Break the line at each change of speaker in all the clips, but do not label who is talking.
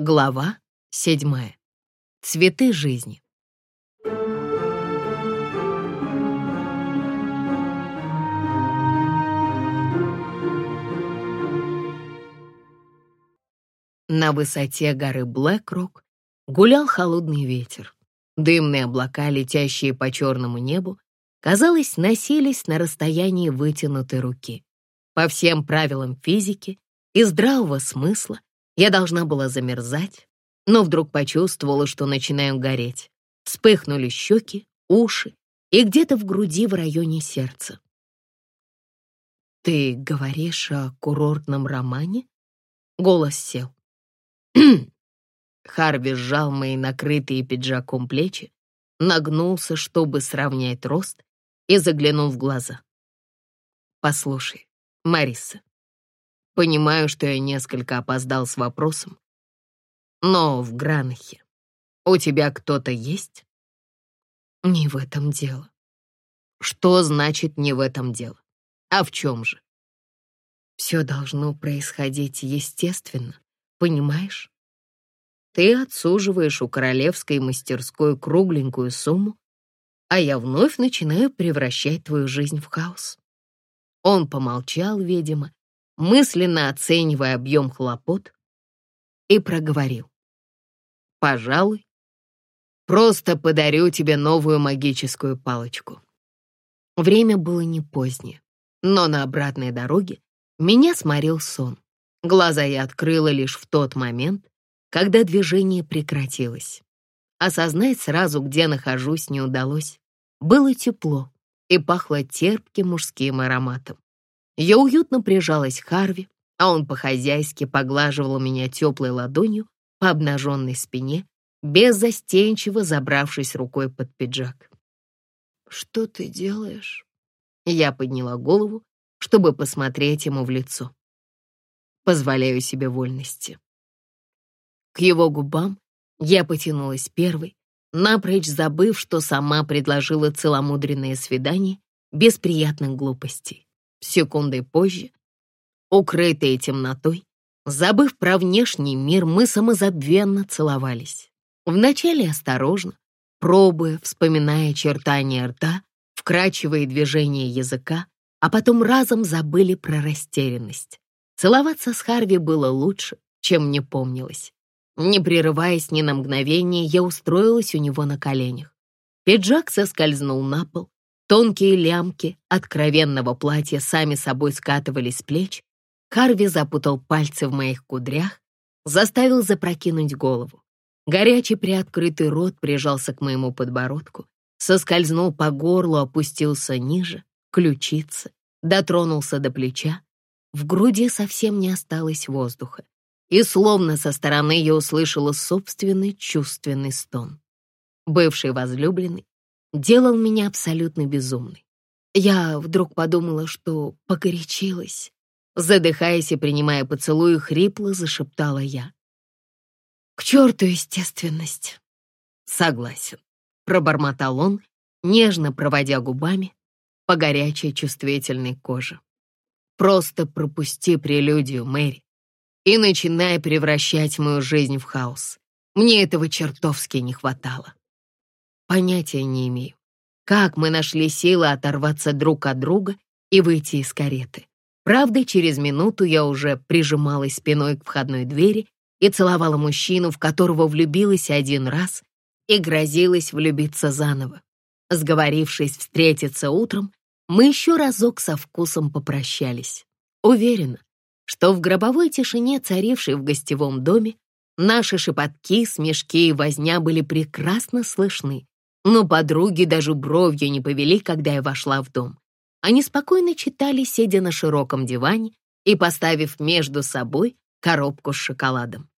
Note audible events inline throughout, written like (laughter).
Глава седьмая. Цветы жизни. На высоте горы Блэкрок гулял холодный ветер. Дымные облака, летящие по черному небу, казалось, носились на расстоянии вытянутой руки. По всем правилам физики и здравого смысла я должна была замерзать, но вдруг почувствовала, что начинаю гореть. Вспыхнули щеки, уши и где-то в груди в районе сердца. «Ты говоришь о курортном романе?» Голос сел. (clears throat) Харви сжал мои накрытые пиджаком плечи, нагнулся, чтобы сравнять рост, и заглянул в глаза. «Послушай, Мариса, Понимаю, что я несколько опоздал с вопросом. Но в Гранахе у тебя кто-то есть? Не в этом дело. Что значит «не в этом дело»? А в чем же? Все должно происходить естественно, понимаешь? Ты отсуживаешь у королевской мастерской кругленькую сумму, а я вновь начинаю превращать твою жизнь в хаос. Он помолчал, видимо, мысленно оценивая объем хлопот, и проговорил. «Пожалуй, просто подарю тебе новую магическую палочку». Время было не позднее, но на обратной дороге меня сморил сон. Глаза я открыла лишь в тот момент, когда движение прекратилось. Осознать сразу, где нахожусь, не удалось. Было тепло и пахло терпким мужским ароматом. Я уютно прижалась к Харви, а он по-хозяйски поглаживал меня теплой ладонью по обнаженной спине, беззастенчиво забравшись рукой под пиджак. «Что ты делаешь?» Я подняла голову, чтобы посмотреть ему в лицо. Позволяю себе вольности. К его губам я потянулась первой, напрочь забыв, что сама предложила целомудренное свидание без приятных глупостей. Секундой позже, укрытые темнотой, забыв про внешний мир, мы самозабвенно целовались. Вначале осторожно, пробуя, вспоминая очертания рта, вкрачивая движения языка, а потом разом забыли про растерянность. Целоваться с Харви было лучше, чем мне помнилось. Не прерываясь ни на мгновение, я устроилась у него на коленях. Пиджак соскользнул на пол, Тонкие лямки откровенного платья сами собой скатывались с плеч. Харви запутал пальцы в моих кудрях, заставил запрокинуть голову. Горячий приоткрытый рот прижался к моему подбородку, соскользнул по горлу, опустился ниже, ключицы, дотронулся до плеча. В груди совсем не осталось воздуха, и словно со стороны я услышала собственный чувственный стон. Бывший возлюбленный делал меня абсолютно безумной. Я вдруг подумала, что погорячилась. Задыхаясь и принимая поцелуй, хрипло зашептала я. «К черту естественность!» «Согласен», — пробормотал он, нежно проводя губами по горячей чувствительной коже. «Просто пропусти прелюдию, Мэри, и начинай превращать мою жизнь в хаос. Мне этого чертовски не хватало». Понятия не имею, как мы нашли силы оторваться друг от друга и выйти из кареты. Правда, через минуту я уже прижималась спиной к входной двери и целовала мужчину, в которого влюбилась один раз и грозилась влюбиться заново. Сговорившись встретиться утром, мы еще разок со вкусом попрощались. Уверена, что в гробовой тишине, царившей в гостевом доме, наши шепотки, смешки и возня были прекрасно слышны, но подруги даже бровью не повели, когда я вошла в дом. Они спокойно читали, сидя на широком диване и поставив между собой коробку с шоколадом.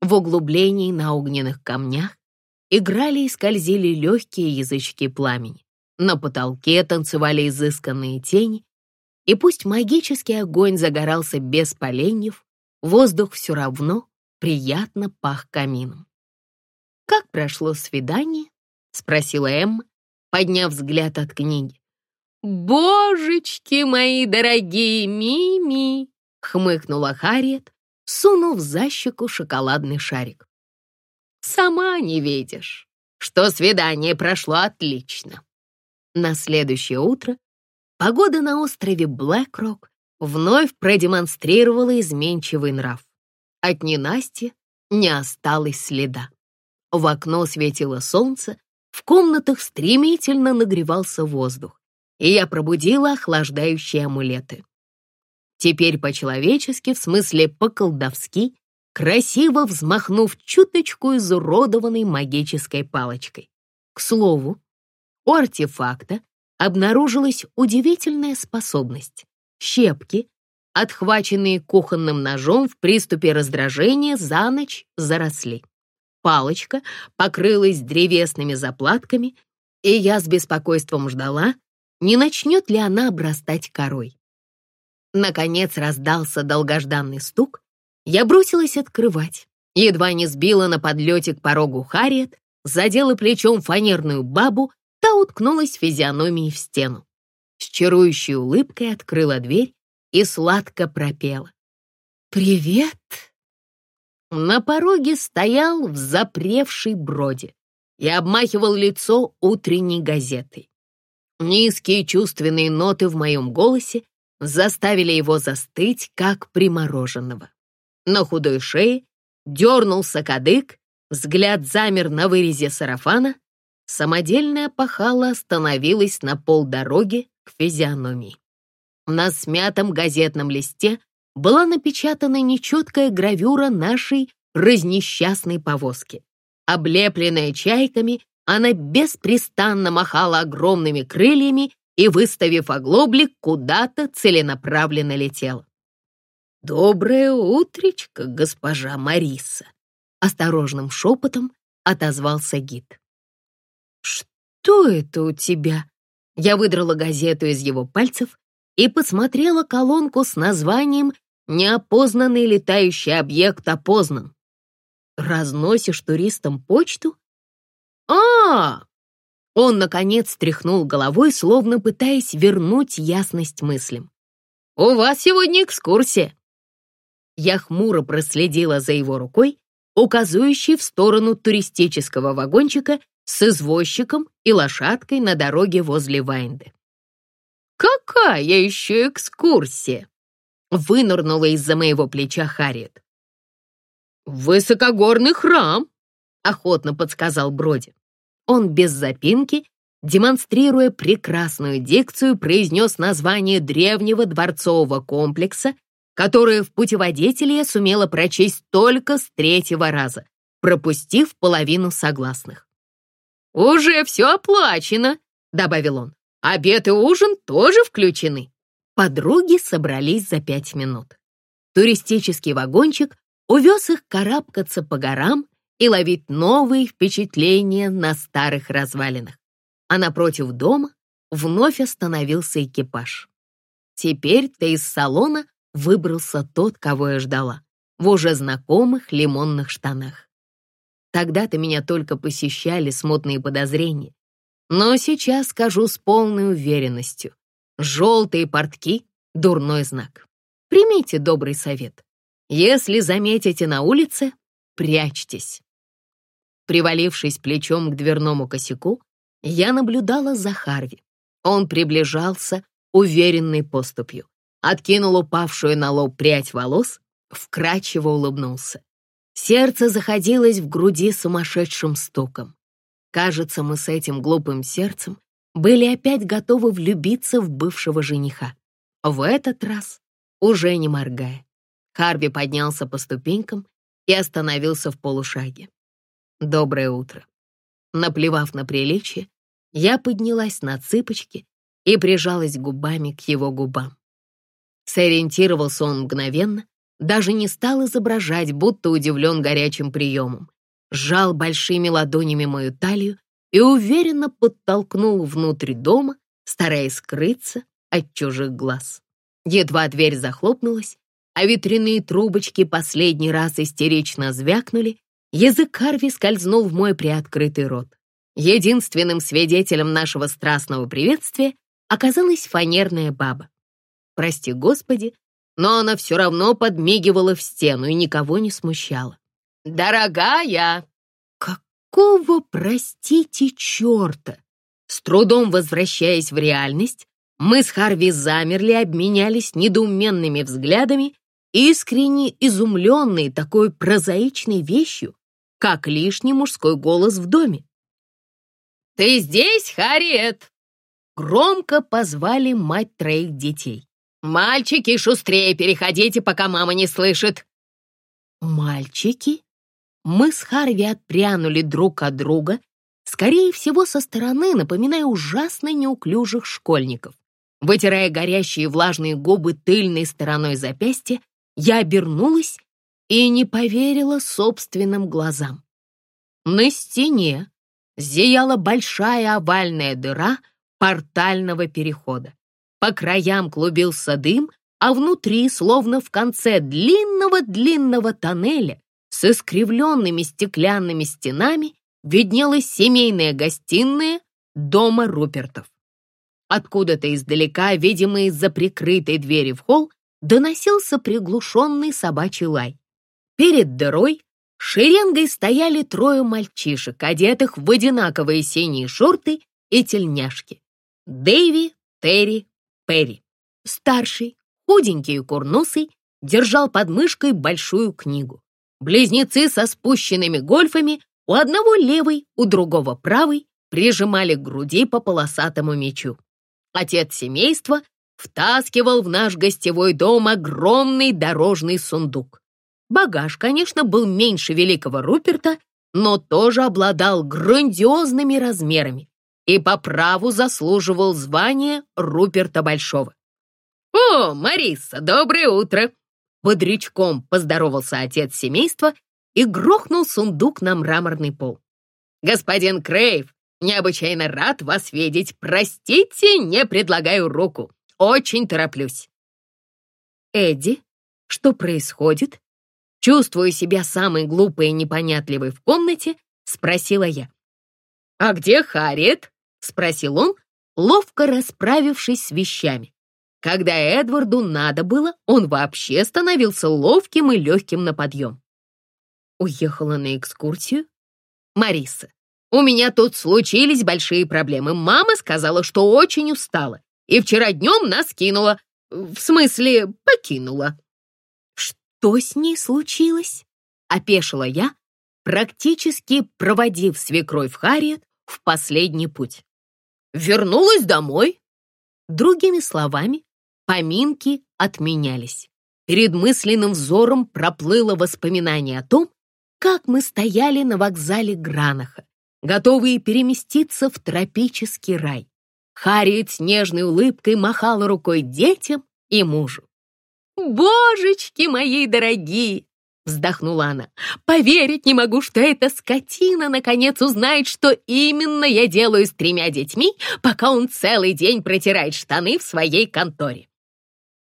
В углублении на огненных камнях играли и скользили легкие язычки пламени. На потолке танцевали изысканные тени, и пусть магический огонь загорался без поленьев, воздух все равно приятно пах камином. Как прошло свидание, — спросила Эмма, подняв взгляд от книги. «Божечки мои дорогие, Мими!» — хмыкнула Харриет, сунув за щеку шоколадный шарик. «Сама не видишь, что свидание прошло отлично». На следующее утро погода на острове Блэкрок вновь продемонстрировала изменчивый нрав. От ненасти не осталось следа. В окно светило солнце, в комнатах стремительно нагревался воздух, и я пробудила охлаждающие амулеты. Теперь по-человечески, в смысле по-колдовски, красиво взмахнув чуточку изуродованной магической палочкой. К слову, у артефакта обнаружилась удивительная способность. Щепки, отхваченные кухонным ножом в приступе раздражения, за ночь заросли. Палочка покрылась древесными заплатками, и я с беспокойством ждала, не начнет ли она обрастать корой. Наконец раздался долгожданный стук. Я бросилась открывать. Едва не сбила на подлете к порогу Харриет, задела плечом фанерную бабу, та уткнулась физиономией в стену. С чарующей улыбкой открыла дверь и сладко пропела. «Привет!» На пороге стоял в запревшей броде и обмахивал лицо утренней газетой. Низкие чувственные ноты в моем голосе заставили его застыть, как примороженного. На худой шее дернулся кадык, взгляд замер на вырезе сарафана, самодельная пахала остановилась на полдороги к физиономии. На смятом газетном листе была напечатана нечеткая гравюра нашей разнесчастной повозки. Облепленная чайками, она беспрестанно махала огромными крыльями и, выставив оглоблик, куда-то целенаправленно летел. «Доброе утречко, госпожа Мариса!» Осторожным шепотом отозвался гид. «Что это у тебя?» Я выдрала газету из его пальцев и посмотрела колонку с названием «Неопознанный летающий объект опознан». «Разносишь туристам почту?» «А, он, наконец, тряхнул головой, словно пытаясь вернуть ясность мыслям. «У вас сегодня экскурсия!» Я хмуро проследила за его рукой, указывающей в сторону туристического вагончика с извозчиком и лошадкой на дороге возле Вайнды. «Какая еще экскурсия?» Вынырнула из-за моего плеча Харриет. «Высокогорный храм», — охотно подсказал Броди. Он без запинки, демонстрируя прекрасную дикцию, произнес название древнего дворцового комплекса, которое в путеводителе я сумела прочесть только с третьего раза, пропустив половину согласных. «Уже все оплачено», — добавил он. «Обед и ужин тоже включены». Подруги собрались за пять минут. Туристический вагончик увез их карабкаться по горам и ловить новые впечатления на старых развалинах. А напротив дома вновь остановился экипаж. Теперь-то из салона выбрался тот, кого я ждала, в уже знакомых лимонных штанах. Тогда-то меня только посещали смутные подозрения. Но сейчас скажу с полной уверенностью. Желтые портки — дурной знак. Примите добрый совет. Если заметите на улице, прячьтесь. Привалившись плечом к дверному косяку, я наблюдала за Харви. Он приближался уверенной поступью, откинул упавшую на лоб прядь волос, вкрадчиво улыбнулся. Сердце заходилось в груди сумасшедшим стуком. Кажется, мы с этим глупым сердцем были опять готовы влюбиться в бывшего жениха. В этот раз уже не моргая. Харви поднялся по ступенькам и остановился в полушаге. «Доброе утро». Наплевав на приличие, я поднялась на цыпочки и прижалась губами к его губам. Сориентировался он мгновенно, даже не стал изображать, будто удивлен горячим приемом. Сжал большими ладонями мою талию и уверенно подтолкнул внутрь дома, стараясь скрыться от чужих глаз. Едва дверь захлопнулась, а ветряные трубочки последний раз истерично звякнули, Язык Харви скользнул в мой приоткрытый рот. Единственным свидетелем нашего страстного приветствия оказалась фанерная баба. Прости господи, но она все равно подмигивала в стену и никого не смущала. «Дорогая!» «Какого, простите, черта?» С трудом возвращаясь в реальность, мы с Харви замерли, обменялись недоуменными взглядами, искренне изумленные такой прозаичной вещью, как лишний мужской голос в доме. «Ты здесь, Харриет?» Громко позвали мать троих детей. «Мальчики, шустрее переходите, пока мама не слышит!» «Мальчики?» Мы с Харви отпрянули друг от друга, скорее всего, со стороны, напоминая ужасно неуклюжих школьников. Вытирая горящие влажные губы тыльной стороной запястья, я обернулась и не поверила собственным глазам. На стене зияла большая овальная дыра портального перехода. По краям клубился дым, а внутри, словно в конце длинного-длинного тоннеля с искривленными стеклянными стенами, виднелась семейная гостиная дома Рупертов. Откуда-то издалека, видимо, из-за прикрытой двери в холл, доносился приглушенный собачий лай. Перед дырой шеренгой стояли трое мальчишек, одетых в одинаковые синие шорты и тельняшки. Дэйви, Терри, Перри. Старший, худенький и курносый, держал под мышкой большую книгу. Близнецы со спущенными гольфами, у одного левый, у другого правый, прижимали к груди по полосатому мечу. Отец семейства втаскивал в наш гостевой дом огромный дорожный сундук. Багаж, конечно, был меньше великого Руперта, но тоже обладал грандиозными размерами и по праву заслуживал звания Руперта Большого. «О, Мариса, доброе утро!» Бодрячком поздоровался отец семейства и грохнул сундук на мраморный пол. «Господин Крейв, необычайно рад вас видеть. Простите, не предлагаю руку. Очень тороплюсь». «Эдди, что происходит?» Чувствуя себя самой глупой и непонятливой в комнате, спросила я. «А где Харриет?» — спросил он, ловко расправившись с вещами. Когда Эдварду надо было, он вообще становился ловким и легким на подъем. Уехала на экскурсию? Мариса, у меня тут случились большие проблемы. Мама сказала, что очень устала. И вчера днем нас кинула. В смысле, покинула. Что с ней случилось? Опешила я, практически проводив свекровь Харриет в последний путь. Вернулась домой. Другими словами, поминки отменялись. Перед мысленным взором проплыло воспоминание о том, как мы стояли на вокзале Гранаха, готовые переместиться в тропический рай. Харриет с нежной улыбкой махала рукой детям и мужу. «Божечки мои дорогие!» — вздохнула она. «Поверить не могу, что эта скотина наконец узнает, что именно я делаю с тремя детьми, пока он целый день протирает штаны в своей конторе».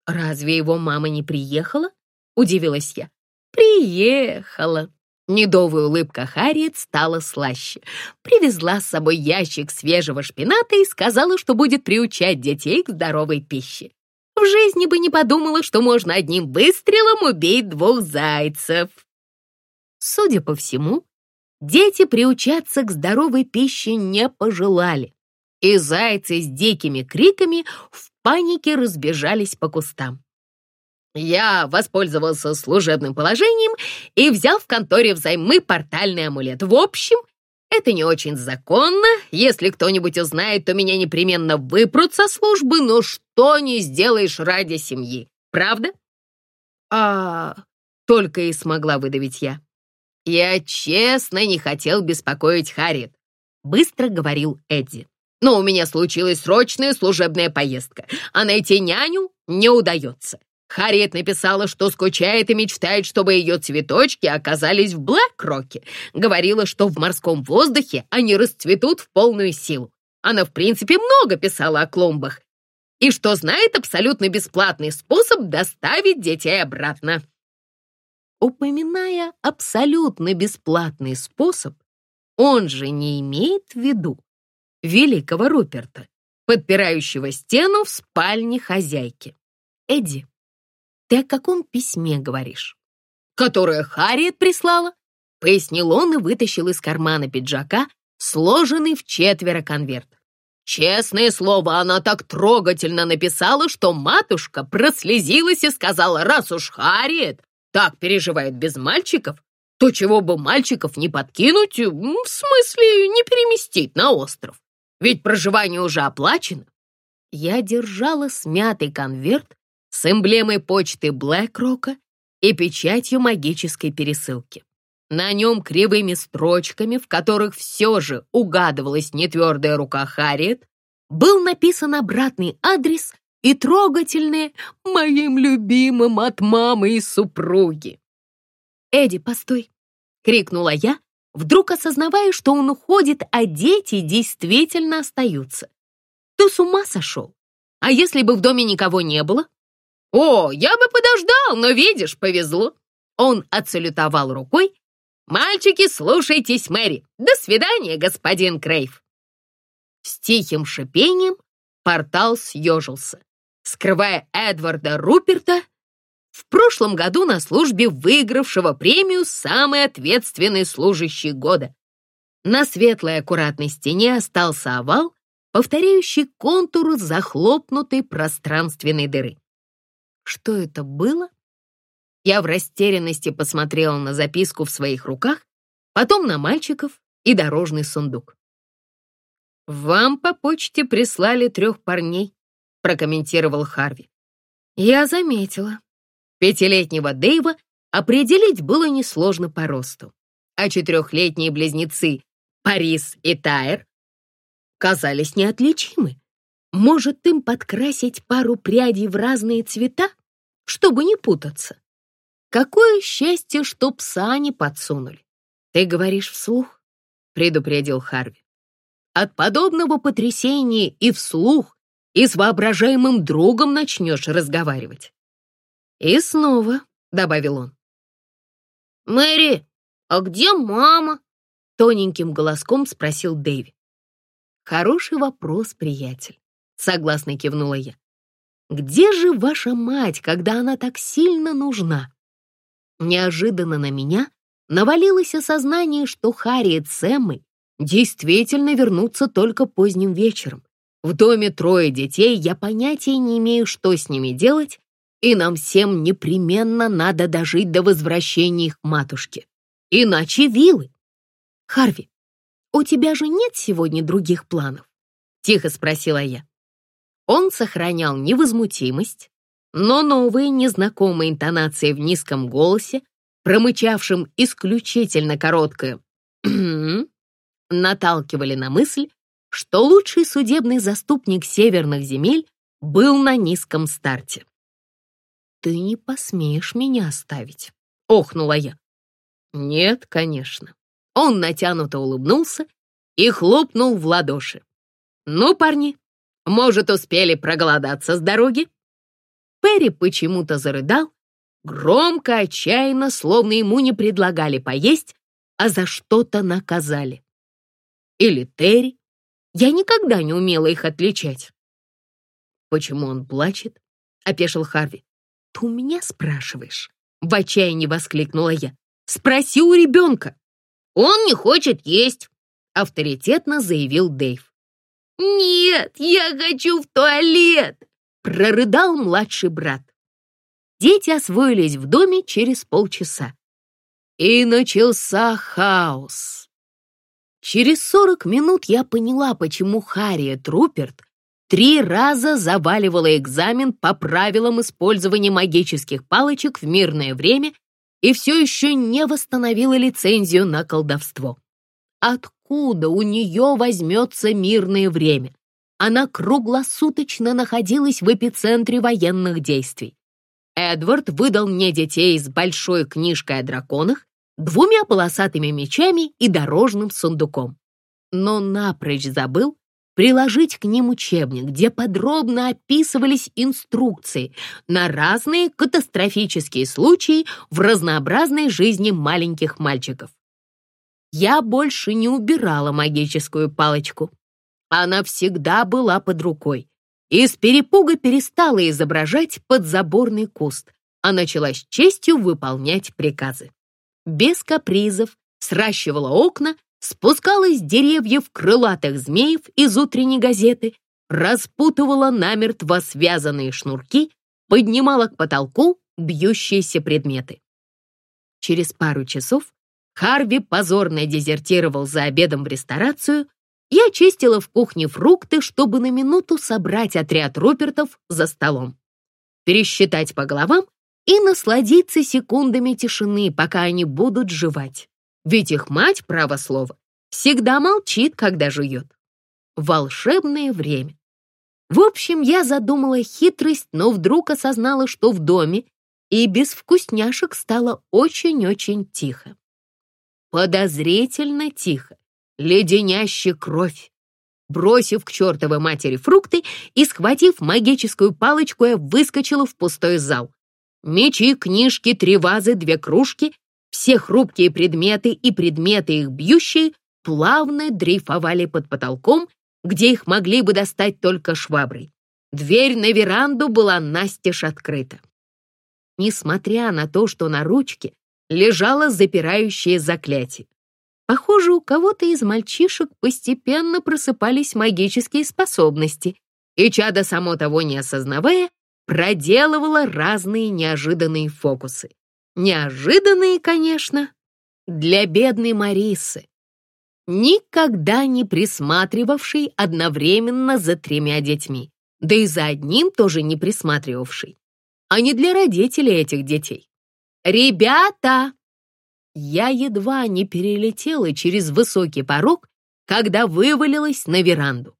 «Разве его мама не приехала?» — удивилась я. «Приехала», Недовая улыбка Харриет стала слаще. Привезла с собой ящик свежего шпината и сказала, что будет приучать детей к здоровой пище. В жизни бы не подумала, что можно одним выстрелом убить двух зайцев. Судя по всему, дети приучаться к здоровой пище не пожелали, и зайцы с дикими криками в панике разбежались по кустам. Я воспользовался служебным положением и взял в конторе взаймы портальный амулет. В общем, это не очень законно. Если кто-нибудь узнает, то меня непременно выпрут со службы, но что не сделаешь ради семьи. Правда? А только и смогла выдавить я. Я честно не хотел беспокоить Харриет, быстро говорил Эдди. Но у меня случилась срочная служебная поездка, а найти няню не удается. Харриет написала, что скучает и мечтает, чтобы ее цветочки оказались в Блэк-Роке. Говорила, что в морском воздухе они расцветут в полную силу. Она, в принципе, много писала о клумбах. И что знает абсолютно бесплатный способ доставить детей обратно. Упоминая абсолютно бесплатный способ, он же не имеет в виду великого Руперта, подпирающего стену в спальне хозяйки. Эдди, Ты о каком письме говоришь? Которое Харриет прислала? Пояснил он и вытащил из кармана пиджака сложенный в четверо конверт. Честное слово, она так трогательно написала, что матушка прослезилась и сказала, раз уж Харриет так переживает без мальчиков, то чего бы мальчиков не подкинуть, в смысле не переместить на остров. Ведь проживание уже оплачено. Я держала смятый конверт с эмблемой почты Блэкрока и печатью магической пересылки. На нем кривыми строчками, в которых все же угадывалась нетвердая рука Харриет, был написан обратный адрес и трогательное «Моим любимым от мамы и супруги». «Эдди, постой!» — крикнула я, вдруг осознавая, что он уходит, а дети действительно остаются. «Ты с ума сошел? А если бы в доме никого не было?» «О, я бы подождал, но, видишь, повезло!» Он отсалютовал рукой «Мальчики, слушайтесь Мэри! До свидания, господин Крейв!» С тихим шипением портал съежился, скрывая Эдварда Руперта, в прошлом году на службе выигравшего премию «Самый ответственный служащий года». На светлой аккуратной стене остался овал, повторяющий контур захлопнутой пространственной дыры. Что это было? Я в растерянности посмотрела на записку в своих руках, потом на мальчиков и дорожный сундук. «Вам по почте прислали трех парней», — прокомментировал Харви. Я заметила. Пятилетнего Дэйва определить было несложно по росту, а четырехлетние близнецы Парис и Тайр казались неотличимы. Может, им подкрасить пару прядей в разные цвета, чтобы не путаться? Какое счастье, что пса не подсунули. Ты говоришь вслух, предупредил Харви. От подобного потрясения и вслух, и с воображаемым другом начнешь разговаривать. И снова, добавил он. Мэри, а где мама? Тоненьким голоском спросил Дэви. Хороший вопрос, приятель, согласно кивнула я. Где же ваша мать, когда она так сильно нужна? Неожиданно на меня навалилось осознание, что Харриет с Эммой действительно вернутся только поздним вечером. В доме трое детей, я понятия не имею, что с ними делать, и нам всем непременно надо дожить до возвращения их матушки. Иначе вилы. Харви, у тебя же нет сегодня других планов? Тихо спросила я. Он сохранял невозмутимость, но новые незнакомые интонации в низком голосе, промычавшим исключительно короткое (clears throat) наталкивали на мысль, что лучший судебный заступник северных земель был на низком старте. «Ты не посмеешь меня оставить», — охнула я. «Нет, конечно». Он натянуто улыбнулся и хлопнул в ладоши. «Ну, парни, может, успели проголодаться с дороги?» Перри почему-то зарыдал, громко, отчаянно, словно ему не предлагали поесть, а за что-то наказали. Или Терри. Я никогда не умела их отличать. «Почему он плачет?» — опешил Харви. «Ты у меня спрашиваешь?» — в отчаянии воскликнула я. «Спроси у ребенка». «Он не хочет есть», — авторитетно заявил Дэйв. «Нет, я хочу в туалет!» прорыдал младший брат. Дети освоились в доме через полчаса. И начался хаос. Через сорок минут я поняла, почему Харриет Руперт три раза заваливала экзамен по правилам использования магических палочек в мирное время и все еще не восстановила лицензию на колдовство. Откуда у нее возьмется мирное время? она круглосуточно находилась в эпицентре военных действий. Эдвард выдал мне детей с большой книжкой о драконах, двумя полосатыми мечами и дорожным сундуком. Но напрочь забыл приложить к ним учебник, где подробно описывались инструкции на разные катастрофические случаи в разнообразной жизни маленьких мальчиков. Я больше не убирала магическую палочку, она всегда была под рукой и с перепуга перестала изображать подзаборный куст, а начала с честью выполнять приказы. Без капризов сращивала окна, спускалась с деревьев крылатых змеев из утренней газеты, распутывала намертво связанные шнурки, поднимала к потолку бьющиеся предметы. Через пару часов Харви позорно дезертировал за обедом в ресторацию, я чистила в кухне фрукты, чтобы на минуту собрать отряд Рупертов за столом, пересчитать по головам и насладиться секундами тишины, пока они будут жевать. Ведь их мать, право слово, всегда молчит, когда жует. Волшебное время. В общем, я задумала хитрость, но вдруг осознала, что в доме и без вкусняшек стало очень-очень тихо. Подозрительно тихо, леденяще кровь. Бросив к чертовой матери фрукты и схватив магическую палочку, я выскочила в пустой зал. Мечи, книжки, три вазы, две кружки, все хрупкие предметы и предметы их бьющие плавно дрейфовали под потолком, где их могли бы достать только шваброй. Дверь на веранду была настежь открыта. Несмотря на то, что на ручке лежало запирающее заклятие. Похоже, у кого-то из мальчишек постепенно просыпались магические способности, и чадо, само того не осознавая, проделывала разные неожиданные фокусы. Неожиданные, конечно, для бедной Марисы, никогда не присматривавшей одновременно за тремя детьми, да и за одним тоже не присматривавшей, а не для родителей этих детей. «Ребята!» Я едва не перелетела через высокий порог, когда вывалилась на веранду.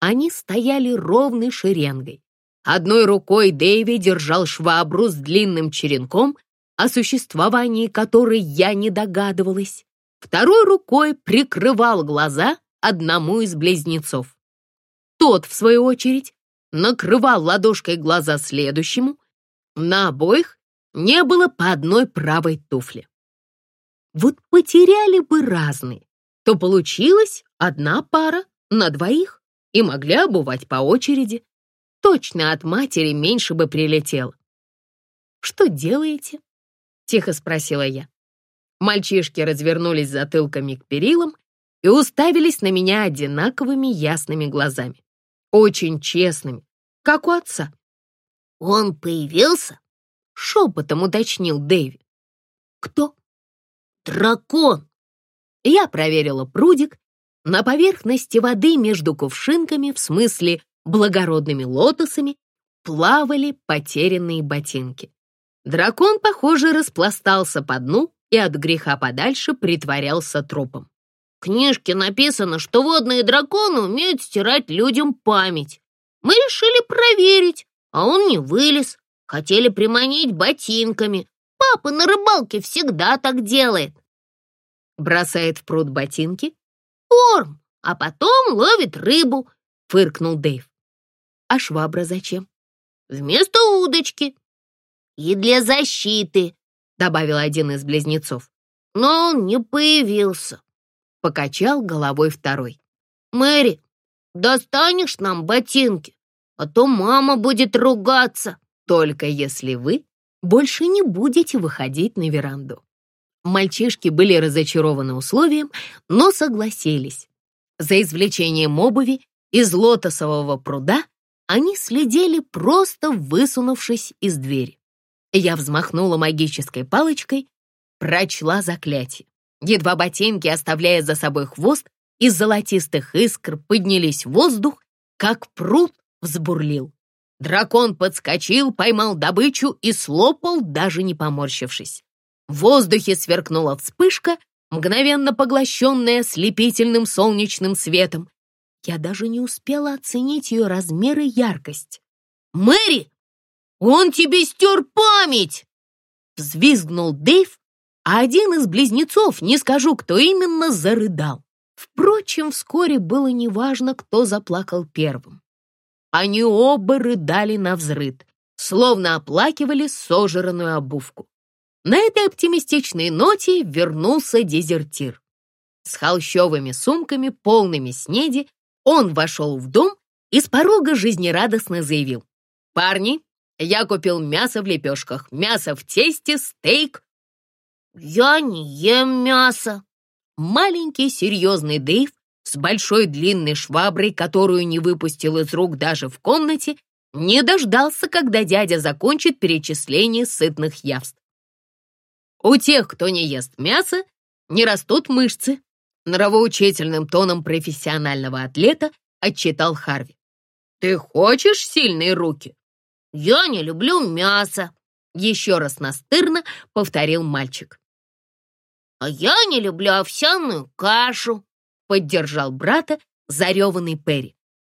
Они стояли ровной шеренгой. Одной рукой Дэйви держал швабру с длинным черенком, о существовании которой я не догадывалась. Второй рукой прикрывал глаза одному из близнецов. Тот, в свою очередь, накрывал ладошкой глаза следующему. На обоих не было по одной правой туфле. Вот потеряли бы разные, то получилась одна пара на двоих и могли обувать по очереди. Точно от матери меньше бы прилетел. «Что делаете?» — тихо спросила я. Мальчишки развернулись затылками к перилам и уставились на меня одинаковыми ясными глазами. Очень честными, как у отца.
«Он появился?»
шепотом уточнил Дэви. «Кто?»
«Дракон!»
Я проверила прудик. На поверхности воды между кувшинками, в смысле благородными лотосами, плавали потерянные ботинки. Дракон, похоже, распластался по дну и от греха подальше притворялся трупом.
В книжке написано, что водные драконы умеют стирать людям память. Мы решили проверить, а он не вылез. Хотели приманить ботинками. Папа на рыбалке всегда так делает.
Бросает в пруд ботинки?
Корм, а потом ловит рыбу, фыркнул Дэйв.
А швабра зачем?
Вместо удочки. И для защиты, добавил один из близнецов. Но он не появился.
Покачал головой второй.
Мэри, достанешь нам ботинки, а то мама будет ругаться.
Только если вы больше не будете выходить на веранду. Мальчишки были разочарованы условием, но согласились. За извлечением обуви из лотосового пруда они следили, просто высунувшись из двери. Я взмахнула магической палочкой, прочла заклятие. Едва ботинки, оставляя за собой хвост, из золотистых искр поднялись в воздух, как пруд взбурлил. Дракон подскочил, поймал добычу и слопал, даже не поморщившись. В воздухе сверкнула вспышка, мгновенно поглощенная слепительным солнечным светом. Я даже не успела оценить ее размер и яркость.
«Мэри, он тебе стер память!»
Взвизгнул Дэйв, а один из близнецов, не скажу, кто именно, зарыдал. Впрочем, вскоре было неважно, кто заплакал первым. Они оба рыдали на взрыд, словно оплакивали сожранную обувку. На этой оптимистичной ноте вернулся дезертир. С холщовыми сумками, полными снеди, он вошел в дом и с порога жизнерадостно заявил. «Парни, Я купил мясо в лепешках, мясо в тесте, стейк».
«Я не ем мясо».
Маленький серьезный Дэйв с большой длинной шваброй, которую не выпустил из рук даже в комнате, не дождался, когда дядя закончит перечисление сытных явств. У тех, кто не ест мясо, не растут мышцы, нравоучительным тоном профессионального атлета отчитал Харви. «Ты хочешь сильные руки?»
«Я не люблю мясо», — еще раз настырно повторил мальчик. «А я не люблю овсяную кашу», — поддержал брата зареванный Перри.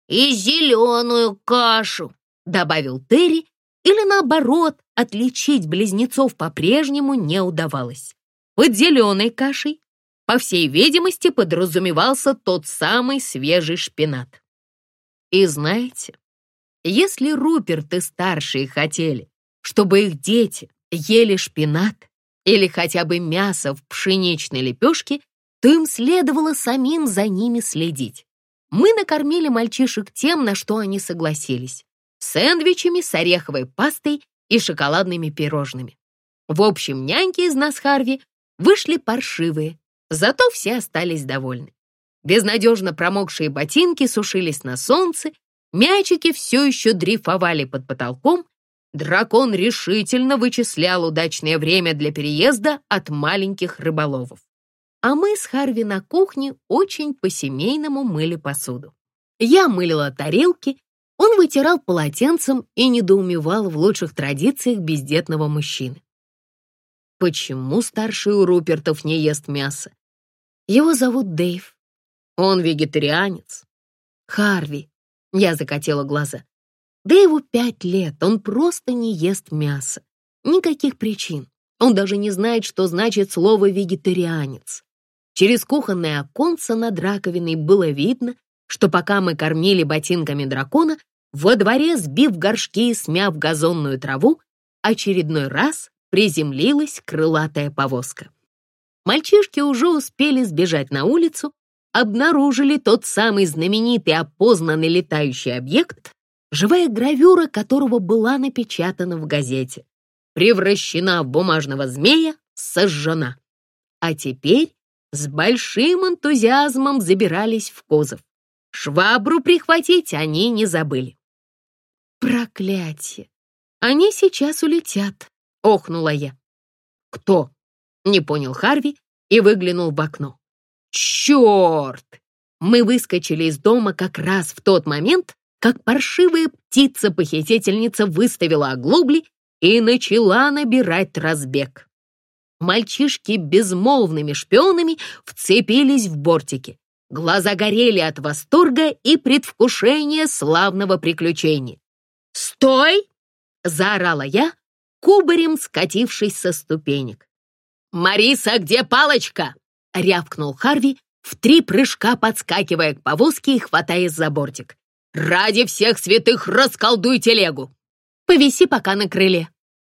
«И зеленую кашу», — добавил Терри, или наоборот, отличить близнецов по-прежнему не удавалось. Под зеленой кашей, по всей видимости, подразумевался тот самый свежий шпинат. И знаете, если Руперт и старшие хотели, чтобы их дети ели шпинат или хотя бы мясо в пшеничной лепешке, то им следовало самим за ними следить. Мы накормили мальчишек тем, на что они согласились сэндвичами с ореховой пастой и шоколадными пирожными. В общем, няньки из нас Харви вышли паршивые, зато все остались довольны. Безнадежно промокшие ботинки сушились на солнце, мячики все еще дрейфовали под потолком, дракон решительно вычислял удачное время для переезда от маленьких рыболовов. А мы с Харви на кухне очень по-семейному мыли посуду. Я мылила тарелки, он вытирал полотенцем и недоумевал в лучших традициях бездетного мужчины. Почему старший у Рупертов не ест мясо? Его зовут Дэйв. Он вегетарианец. Харви. Я закатила глаза. Дэйву пять лет, он просто не ест мясо. Никаких причин. Он даже не знает, что значит слово «вегетарианец». Через кухонное оконце над раковиной было видно, что пока мы кормили ботинками дракона, во дворе, сбив горшки и смяв газонную траву, очередной раз приземлилась крылатая повозка. Мальчишки уже успели сбежать на улицу, обнаружили тот самый знаменитый опознанный летающий объект, живая гравюра которого была напечатана в газете, превращена в бумажного змея, сожжена. А теперь с большим энтузиазмом забирались в кузов. Швабру прихватить они не забыли. Проклятие! Они сейчас улетят, охнула я. Кто? Не понял Харви и выглянул в окно. Черт! Мы выскочили из дома как раз в тот момент, как паршивая птица-похитительница выставила оглобли и начала набирать разбег. Мальчишки безмолвными шпионами вцепились в бортики. Глаза горели от восторга и предвкушения славного приключения. «Стой!» — заорала я, кубарем скатившись со ступенек. «Мариса, где палочка?» — рявкнул Харви, в три прыжка подскакивая к повозке и хватаясь за бортик. «Ради всех святых расколдуй телегу!» «Повиси пока на крыле!»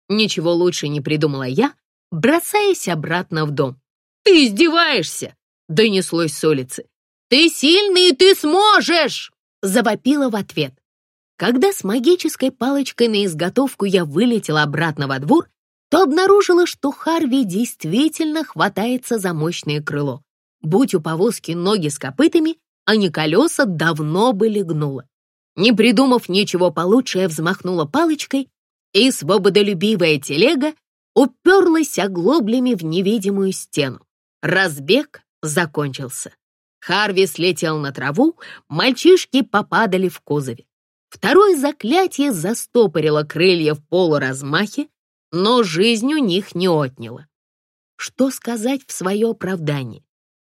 Ничего лучше не придумала я, бросаясь обратно в дом. «Ты издеваешься!» — донеслось с улицы. «Ты сильный, и ты сможешь!» — завопила в ответ. Когда с магической палочкой на изготовку я вылетела обратно во двор, то обнаружила, что Харви действительно хватается за мощное крыло. Будь у повозки ноги с копытами, а не колеса, давно бы легнуло. Не придумав ничего получше, я взмахнула палочкой, и свободолюбивая телега уперлась оглоблями в невидимую стену. Разбег закончился. Харви слетел на траву, мальчишки попадали в кузове. Второе заклятие застопорило крылья в полуразмахе, но жизнь у них не отняло. Что сказать в свое оправдание?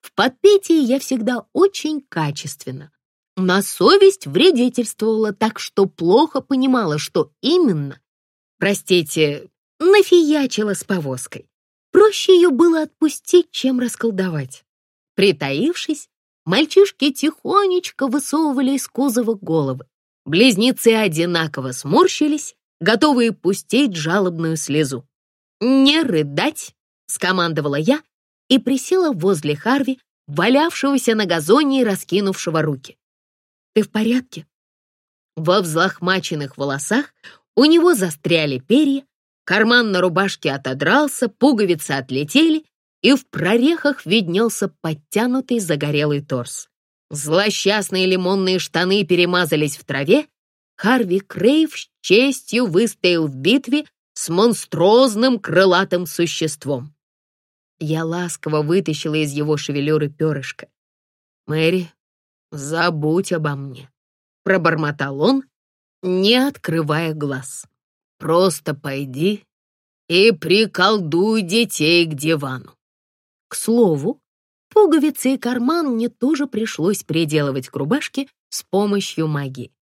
В подпитии я всегда очень качественно. На совесть вредительствовала так, что плохо понимала, что именно, простите, нафиячила с повозкой. Проще ее было отпустить, чем расколдовать. Притаившись, мальчишки тихонечко высовывали из кузова головы. Близнецы одинаково сморщились, готовые пустить жалобную слезу. «Не рыдать!» — скомандовала я и присела возле Харви, валявшегося на газоне и раскинувшего руки. «Ты в порядке?» Во взлохмаченных волосах
У него застряли перья, карман на рубашке отодрался, пуговицы отлетели, и в прорехах виднелся подтянутый загорелый торс. Злосчастные лимонные штаны перемазались в траве. Харви Крейв с честью выстоял в битве с монструозным крылатым существом. Я ласково вытащила из его шевелюры перышко. «Мэри, забудь обо мне», — пробормотал он, не открывая глаз. «Просто пойди и приколдуй детей к дивану». К слову, пуговицы и карман мне тоже пришлось приделывать к рубашке с помощью магии.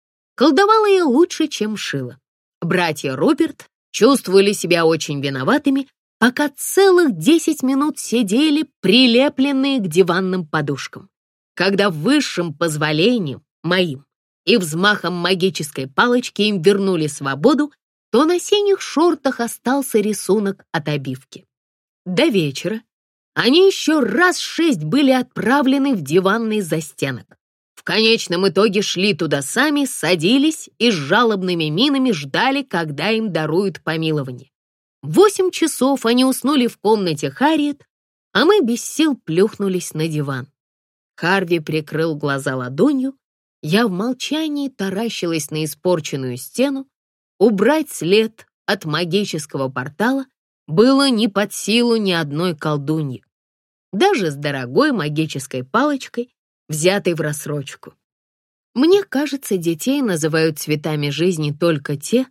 Колдовала я лучше, чем шила. Братья Роберт чувствовали себя очень виноватыми, пока целых десять минут сидели прилепленные к диванным подушкам. Когда высшим позволением моим и взмахом магической палочки им вернули свободу, то на синих шортах остался рисунок от обивки. До вечера они еще раз шесть были отправлены в диванный застенок. В конечном итоге шли туда сами, садились и с жалобными минами ждали, когда им даруют помилование. Восемь часов они уснули в комнате Харриет, а мы без сил плюхнулись на диван. Харви прикрыл глаза ладонью, я в молчании таращилась на испорченную стену. Убрать след от магического портала было не под силу ни одной колдуньи, даже с дорогой магической палочкой, взятой в рассрочку. Мне кажется, детей называют цветами жизни только те,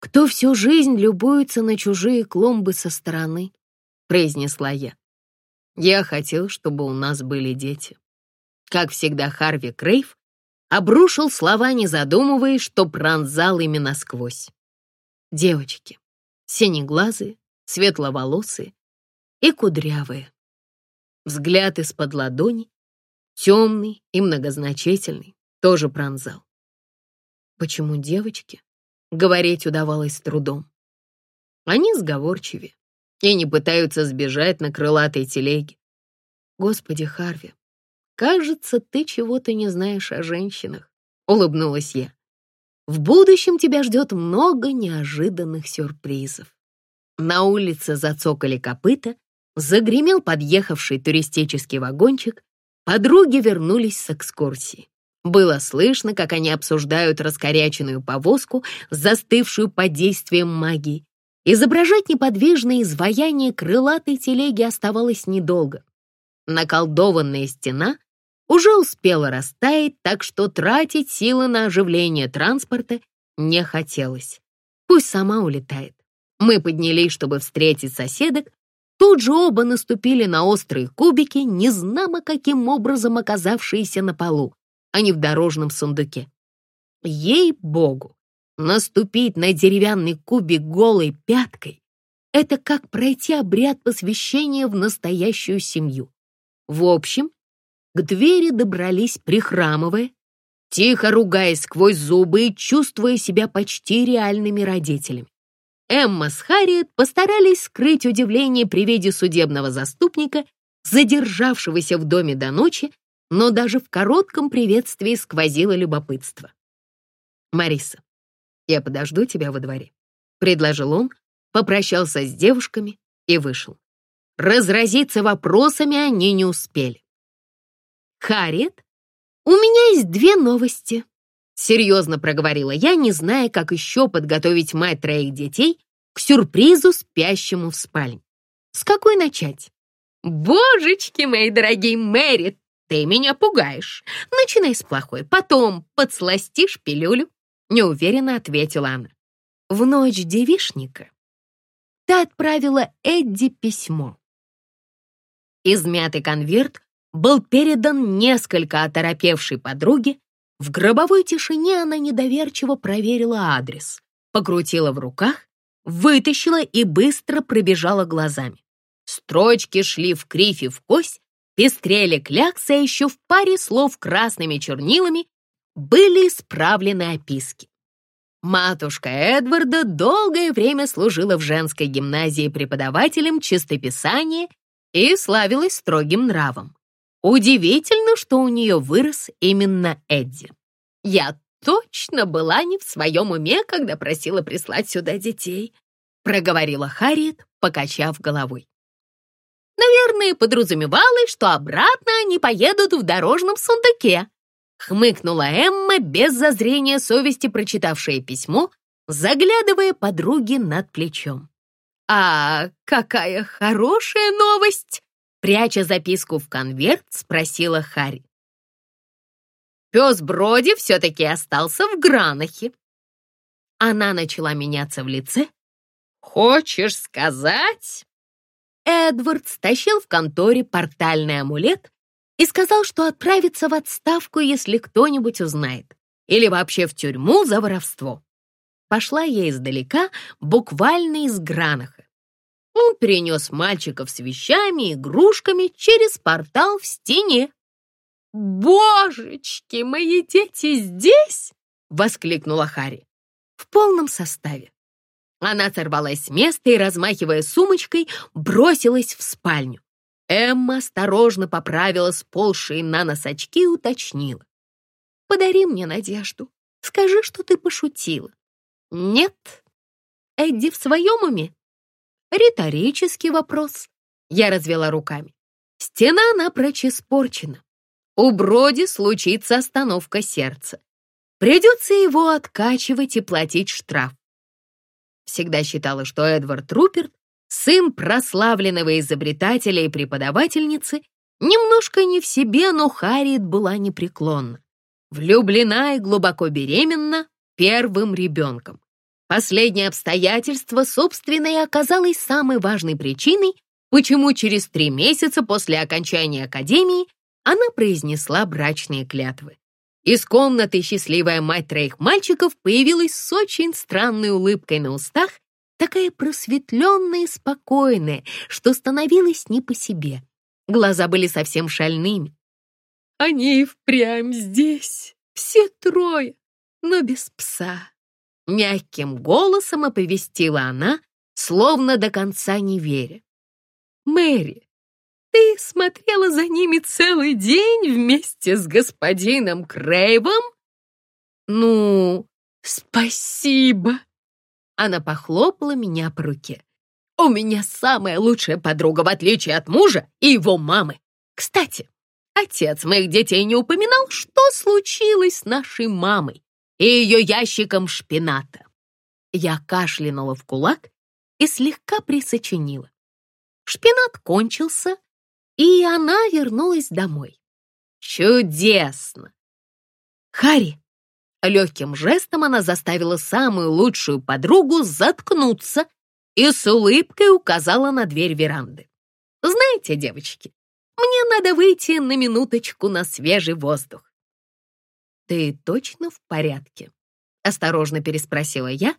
кто всю жизнь любуется на чужие клумбы со стороны, произнесла я. Я хотел, чтобы у нас были дети. Как всегда, Харви Крейв обрушил слова, не задумываясь, что пронзал ими насквозь. Девочки, синеглазые, светловолосые и кудрявые. Взгляд из-под ладони, темный и многозначительный, тоже пронзал. Почему девочки? Говорить удавалось трудом. Они сговорчивее и не пытаются сбежать на крылатой телеге. Господи, Харви, «Кажется, ты чего-то не знаешь о женщинах», — улыбнулась я. «В будущем тебя ждет много неожиданных сюрпризов». На улице зацокали копыта, загремел подъехавший туристический вагончик, подруги вернулись с экскурсии. Было слышно, как они обсуждают раскоряченную повозку, застывшую под действием магии. Изображать неподвижное изваяние крылатой телеги оставалось недолго. Наколдованная стена уже успела растаять, так что тратить силы на оживление транспорта не хотелось. Пусть сама улетает. Мы поднялись, чтобы встретить соседок. Тут же оба наступили на острые кубики, незнамо каким образом оказавшиеся на полу, а не в дорожном сундуке. Ей-богу, наступить на деревянный кубик голой пяткой — это как пройти обряд посвящения в настоящую семью. В общем, к двери добрались прихрамывая, тихо ругаясь сквозь зубы и чувствуя себя почти реальными родителями. Эмма с Харриет постарались скрыть удивление при виде судебного заступника, задержавшегося в доме до ночи, но даже в коротком приветствии сквозило любопытство. «Мариса, я подожду тебя во дворе», — предложил он, попрощался с девушками и вышел. Разразиться вопросами они не успели. «Харриет, у меня есть две новости», — серьезно проговорила я, не зная, как еще подготовить мать троих детей к сюрпризу спящему в спальне. «С какой начать?» «Божечки мои дорогие Мэри, ты меня пугаешь. Начинай с плохой, потом подсластишь пилюлю», — неуверенно ответила она. В ночь девишника ты отправила Эдди письмо. Измятый конверт был передан несколько оторопевшей подруге. В гробовой тишине она недоверчиво проверила адрес, покрутила в руках, вытащила и быстро пробежала глазами. Строчки шли в кривь и в кость, пестрели кляксы, а еще в паре слов красными чернилами были исправлены описки. Матушка Эдварда долгое время служила в женской гимназии преподавателем чистописания и славилась строгим нравом. Удивительно, что у нее вырос именно Эдди. Я точно была не в своем уме, когда просила прислать сюда детей», — проговорила Харриет, покачав головой. «Наверное, подразумевалось, что обратно они поедут в дорожном сундуке», — хмыкнула Эмма, без зазрения совести прочитавшая письмо, заглядывая подруге над плечом. «А какая хорошая новость!» Пряча записку в конверт, спросила Харри. Пес Броди все-таки остался в Гранахе. Она начала меняться в лице. «Хочешь сказать?» Эдвард стащил в конторе портальный амулет и сказал, что отправится в отставку, если кто-нибудь узнает, или вообще в тюрьму за воровство. Пошла я издалека, буквально из Гранаха. Он принес мальчиков с вещами и игрушками через портал в стене. «Божечки, мои дети здесь!» — воскликнула Хари. В полном составе. Она сорвалась с места и, размахивая сумочкой, бросилась в спальню. Эмма осторожно поправила сползшие на нос очки и уточнила. «Подари мне надежду. Скажи, что ты пошутила». «Нет». «Эдди в своем уме?» Риторический вопрос. Я развела руками. Стена напрочь испорчена. У Броди случится остановка сердца. Придется его откачивать и платить штраф. Всегда считала, что Эдвард Руперт, сын прославленного изобретателя и преподавательницы, немножко не в себе, но Харриет была непреклонна. Влюблена и глубоко беременна первым ребенком. Последнее обстоятельство, собственно, и оказалось самой важной причиной, почему через три месяца после окончания академии она произнесла брачные клятвы. Из комнаты счастливая мать троих мальчиков появилась с очень странной улыбкой на устах, такая просветленная и спокойная, что становилась не по себе. Глаза были совсем шальными. «Они впрямь здесь, все трое, но без пса», — мягким голосом оповестила она, словно до конца не веря. «Мэри, ты смотрела за ними целый день вместе с господином Крейвом? Ну, спасибо. Она похлопала меня по руке. У меня самая лучшая подруга, в отличие от мужа и его мамы. Кстати, отец моих детей не упоминал, что случилось с нашей мамой и ее ящиком шпината. Я кашлянула в кулак и слегка присочинила. Шпинат кончился, и она вернулась домой. Чудесно! Харри! Легким жестом она заставила самую лучшую подругу заткнуться и с улыбкой указала на дверь веранды. «Знаете, девочки, мне надо выйти на минуточку на свежий воздух». «Ты точно в порядке?» — осторожно переспросила я,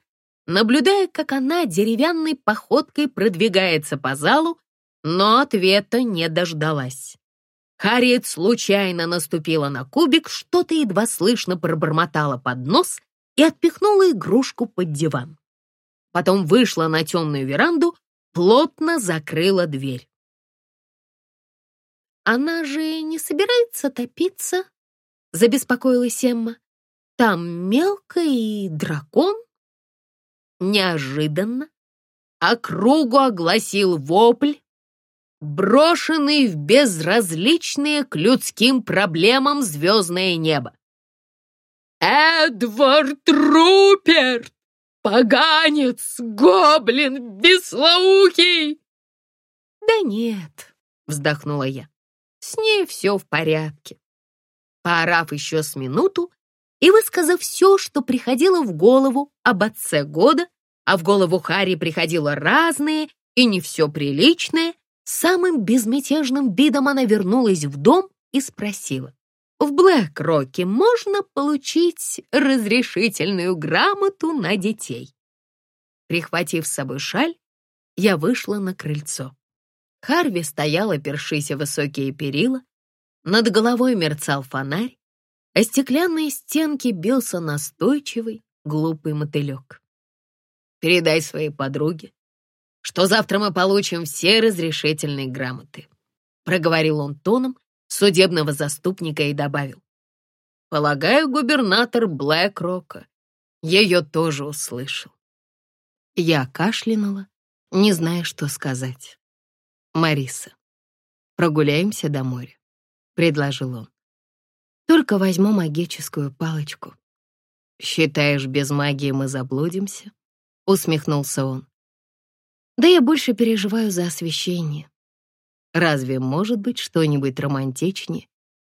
наблюдая, как она деревянной походкой продвигается по залу но ответа не дождалась. Харриет случайно наступила на кубик, что-то едва слышно пробормотала под нос и отпихнула игрушку под диван. Потом вышла на темную веранду, плотно закрыла дверь. «Она же не собирается топиться?» — забеспокоилась Эмма. «Там мелко и дракон?» Неожиданно округу огласил вопль, брошенный в безразличные к людским проблемам звездное небо. «Эдвард Руперт! Поганец! Гоблин! Беслоухий!» «Да нет», — вздохнула я, — «с ней все в порядке». Поорав еще с минуту и высказав все, что приходило в голову об отце года, а в голову Харри приходило разное и не все приличное, Самым безмятежным видом она вернулась в дом и спросила. «В Блэк-Роке можно получить разрешительную грамоту на детей?» Прихватив с собой шаль, я вышла на крыльцо. Харви стоял, опершись высокие перила, над головой мерцал фонарь, а стеклянные стенки бился настойчивый, глупый мотылек. «Передай своей подруге, что завтра мы получим все разрешительные грамоты», — проговорил он тоном судебного заступника и добавил. Полагаю, губернатор Блэкрока ее тоже услышал. Я кашлянула, не зная, что сказать. «Мариса, прогуляемся до моря», — предложил он. «Только возьму магическую палочку». «Считаешь, без магии мы заблудимся?» — усмехнулся он. «Да я больше переживаю за освещение. Разве может быть что-нибудь романтичнее,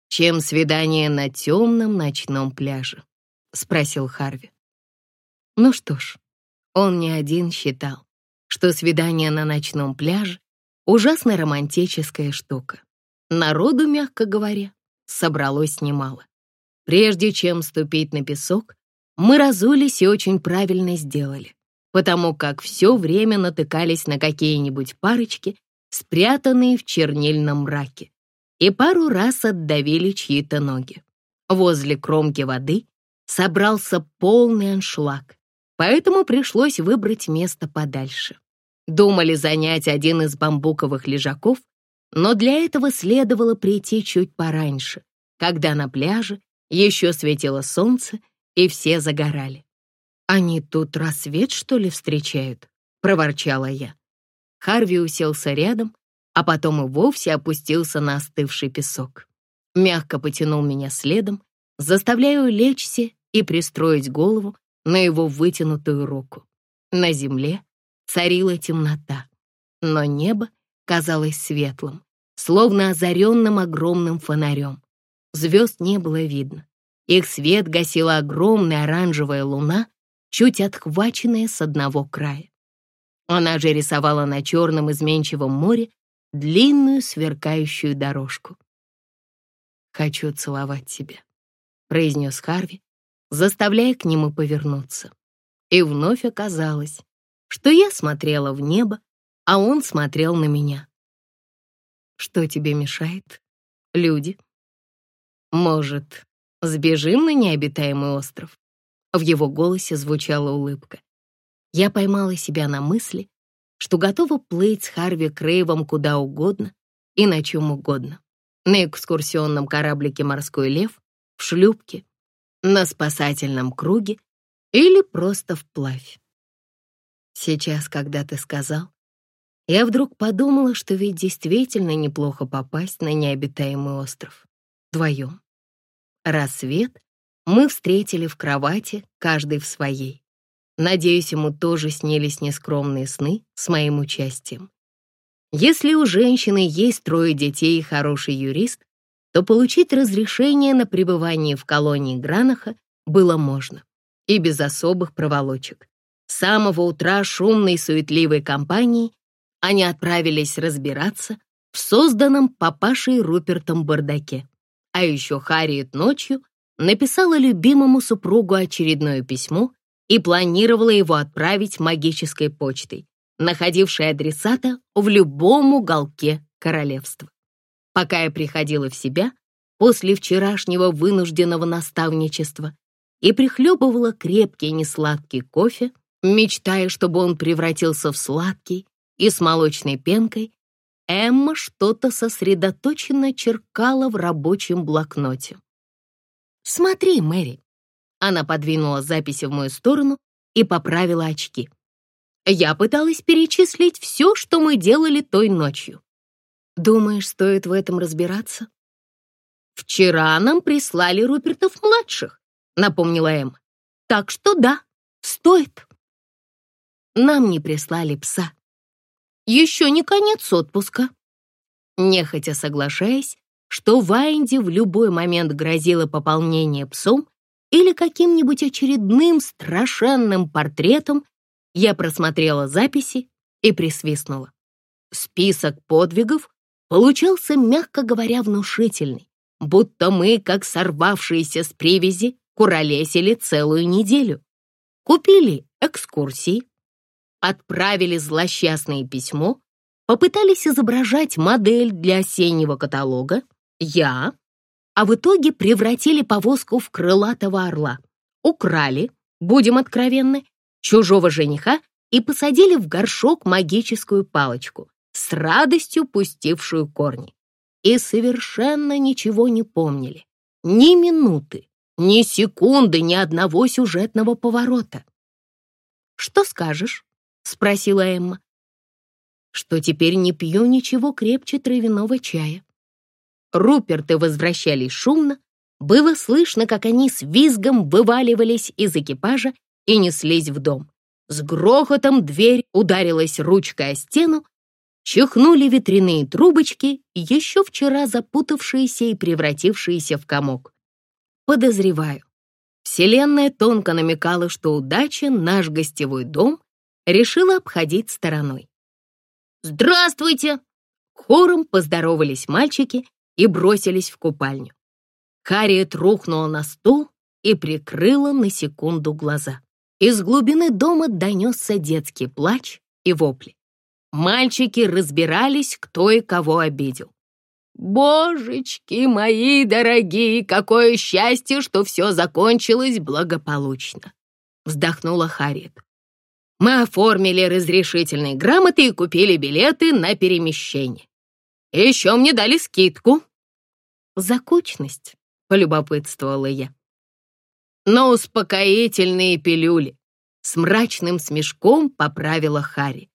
чем свидание на темном ночном пляже?» — спросил Харви. Ну что ж, он не один считал, что свидание на ночном пляже — ужасно романтическая штука. Народу, мягко говоря, собралось немало. Прежде чем ступить на песок, мы разулись и очень правильно сделали, потому как все время натыкались на какие-нибудь парочки, спрятанные в чернильном мраке, и пару раз отдавили чьи-то ноги. Возле кромки воды собрался полный аншлаг, поэтому пришлось выбрать место подальше. Думали занять один из бамбуковых лежаков, но для этого следовало прийти чуть пораньше, когда на пляже еще светило солнце и все загорали. «Они тут рассвет, что ли, встречают?» — проворчала я. Харви уселся рядом, а потом и вовсе опустился на остывший песок. Мягко потянул меня следом, заставляя улечься и пристроить голову на его вытянутую руку. На земле царила темнота, но небо казалось светлым, словно озаренным огромным фонарем. Звезд не было видно. Их свет гасила огромная оранжевая луна, чуть отхваченная с одного края. Она же рисовала на черном изменчивом море длинную сверкающую дорожку. «Хочу целовать тебя», — произнес Харви, заставляя к нему повернуться. И вновь оказалось, что я смотрела в небо, а он смотрел на меня. «Что тебе мешает? Люди?» «Может, Сбежим на необитаемый остров?» В его голосе звучала улыбка. Я поймала себя на мысли, что готова плыть с Харви Крейвом куда угодно и на чем угодно. На экскурсионном кораблике «Морской лев», в шлюпке, на спасательном круге или просто вплавь. Сейчас, когда ты сказал, я вдруг подумала, что ведь действительно неплохо попасть на необитаемый остров. Вдвоем. Рассвет мы встретили в кровати, каждый в своей. Надеюсь, ему тоже снились нескромные сны с моим участием. Если у женщины есть трое детей и хороший юрист, то получить разрешение на пребывание в колонии Гранаха было можно, и без особых проволочек. С самого утра шумной и суетливой компанией они отправились разбираться в созданном папашей Рупертом бардаке. А еще Харриет ночью написала любимому супругу очередное письмо и планировала его отправить магической почтой, находившей адресата в любом уголке королевства. Пока я приходила в себя после вчерашнего вынужденного наставничества и прихлебывала крепкий несладкий кофе, мечтая, чтобы он превратился в сладкий и с молочной пенкой, Эмма что-то сосредоточенно черкала в рабочем блокноте. «Смотри, Мэри!» Она подвинула записи в мою сторону и поправила очки. Я пыталась перечислить все, что мы делали той ночью. Думаешь, стоит в этом разбираться? Вчера нам прислали Рупертов-младших, напомнила Эм. Так что да, стоит. Нам не прислали пса, еще не конец отпуска. Нехотя соглашаясь, что Вайнди в любой момент грозило пополнение псом или каким-нибудь очередным страшенным портретом, я просмотрела записи и присвистнула. Список подвигов получался, мягко говоря, внушительный, будто мы, как сорвавшиеся с привязи, куролесили целую неделю. Купили экскурсии, отправили злосчастное письмо, попытались изображать модель для осеннего каталога «Я», а в итоге превратили повозку в крылатого орла, украли, будем откровенны, чужого жениха и посадили в горшок магическую палочку, с радостью пустившую корни. И совершенно ничего не помнили. Ни минуты, Ни секунды, ни одного сюжетного поворота. «Что скажешь?» — спросила Эмма. «Что теперь не пью ничего крепче травяного чая». Руперты возвращались шумно. Было слышно, как они с визгом вываливались из экипажа и неслись в дом. С грохотом дверь ударилась ручкой о стену, чихнули ветряные трубочки, еще вчера запутавшиеся и превратившиеся в комок. Подозреваю, Вселенная тонко намекала, что удача наш гостевой дом решила обходить стороной.
«Здравствуйте!»
Хором поздоровались мальчики и бросились в купальню. Харриет рухнула на стул и прикрыла на секунду глаза. Из глубины дома донесся детский плач и вопли. Мальчики разбирались, кто и кого обидел. «Божечки мои дорогие, какое счастье, что все закончилось благополучно!» Вздохнула Харриет. «Мы оформили разрешительные грамоты и купили билеты на перемещение. Еще мне дали скидку». «Закучность», — полюбопытствовала я но успокоительные пилюли. С мрачным смешком поправила Харри.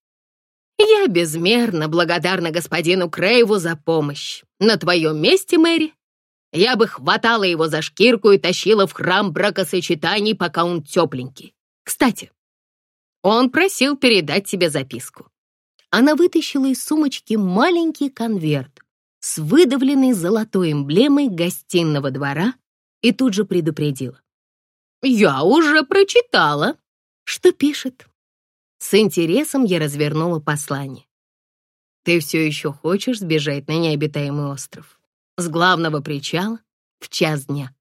«Я безмерно благодарна господину Крейву за помощь. На твоем месте, Мэри, я бы хватала его за шкирку и тащила в храм бракосочетаний, пока он тепленький. Кстати, он просил передать тебе записку». Она вытащила из сумочки маленький конверт с выдавленной золотой эмблемой гостиного двора и тут же предупредила. «Я уже прочитала». «Что пишет?» С интересом я развернула послание. «Ты все еще хочешь сбежать на необитаемый остров? С главного причала в час дня?»